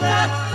that